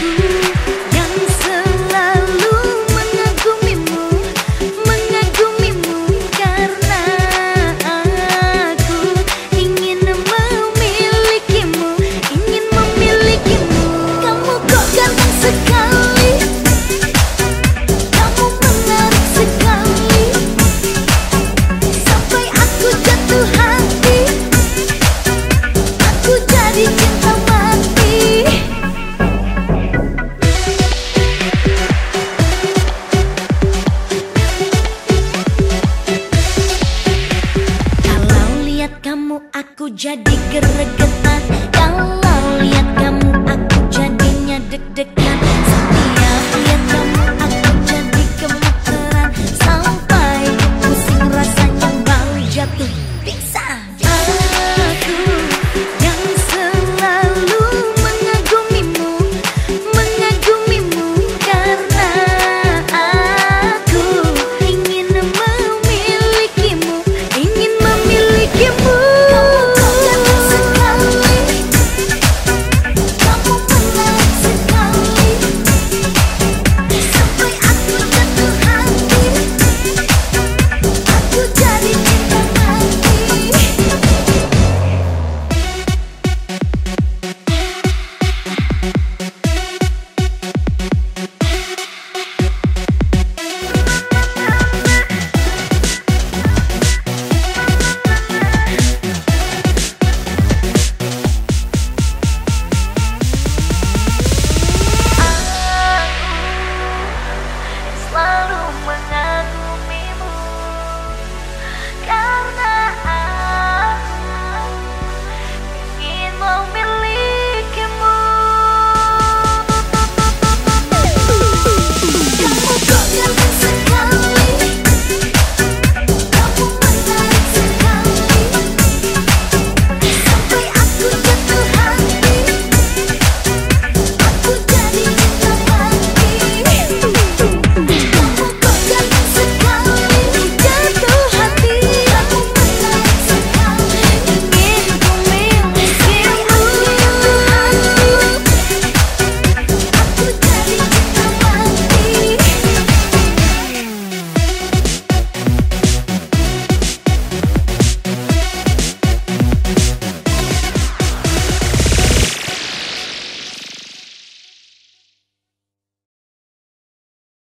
Aku kamu aku jadi gregetan. Kalau lihat kamu